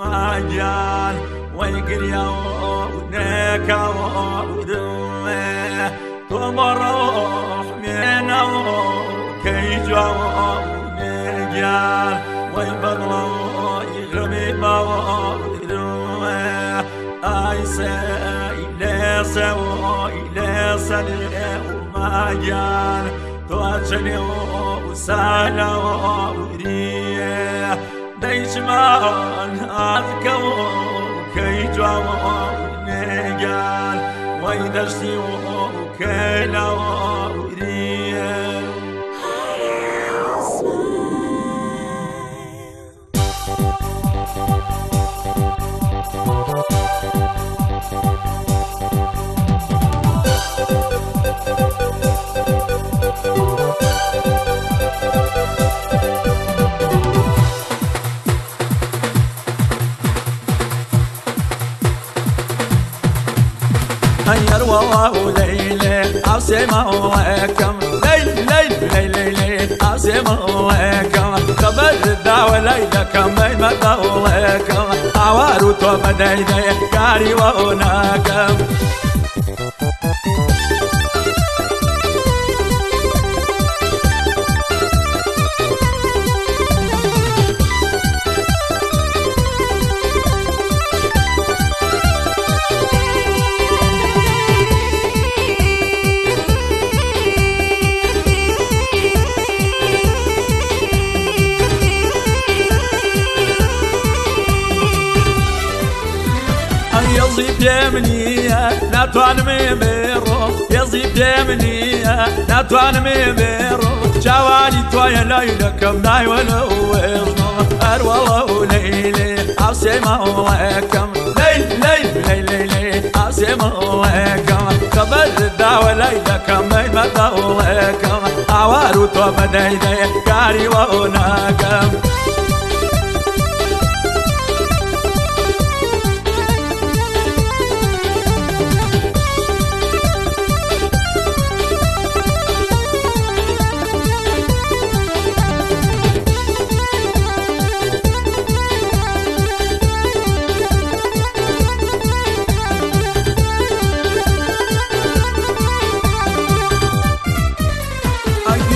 مجال ويقريا ونكا ودمه تمروح منه كي جوا ونجال ويبغلا يغرمي ما ودمه اي سي لسه لسه ومجال توجني وسالا وريه ديشمان أذكو كي جوا نجال ويدشتي وكيلا وريه يروى ليلة عاصمة وكم ليل ليل ليل ليل عاصمة وكم خبر الدعوة ليلة كم بين مدى وكم عوار توم ديدي كاري وناكم تعلمي بيرو يزيد يمنية لا تعلمي بيرو جوالي تويا ليلة كم ناي ولا ويزنو أروى وليلي عاصمة وكم. ليل ليل ليل ليل عاصمة وكم. قبل الدعوة ليلة كم بين مدى وكم. عوارو توب ديدي كاري وناكم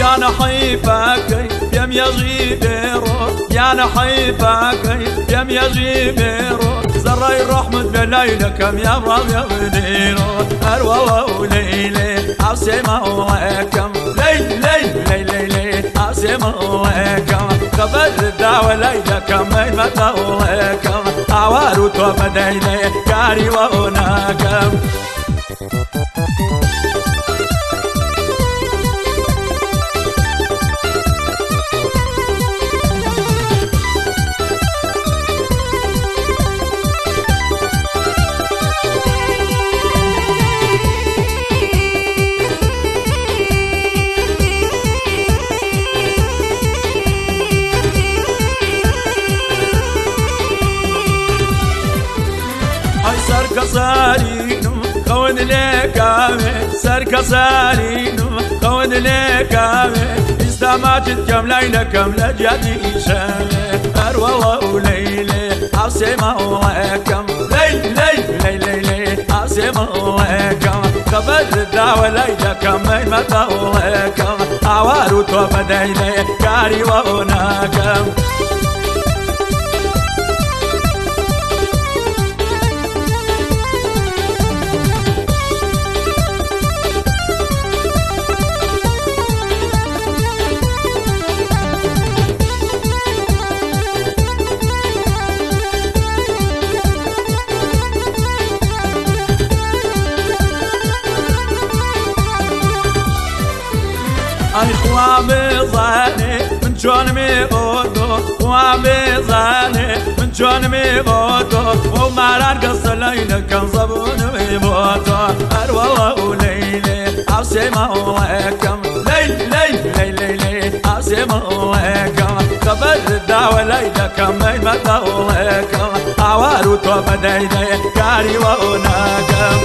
يا نحيفك يم يغيبيرو يا نحيفك يم يغيبيرو زراي الرحمة بليلة كم يا مرض يا غديرو أروى وليلي عاصمة وكم ليل ليل ليل ليل عاصمة وكم قبل الدعوة ليلة كم بين مدى وكم عوار توب ديلي كاري وناكم سارينو خون لكامي سرك سارينو خون لكامي استمعت كم ليلة كم لجدي شامي. أروى وليلة عاصمة وكم ليل ليل ليل ليل عاصمة وكم قبل الدعوة ليلة كم بين متى وكم عوار توب ديلي كاري وناكم خوامي ظاني من جون مي بودو خوامي ظاني من جون مي بودو وماران قص ليلة كان صبون مي بودو أروى وليلي عاصمة وكم ليل ليل ليل ليل عاصمة وكم قبل الدعوة ليلة كم بين مدى وكم عوار توب ديدي كاري وناكم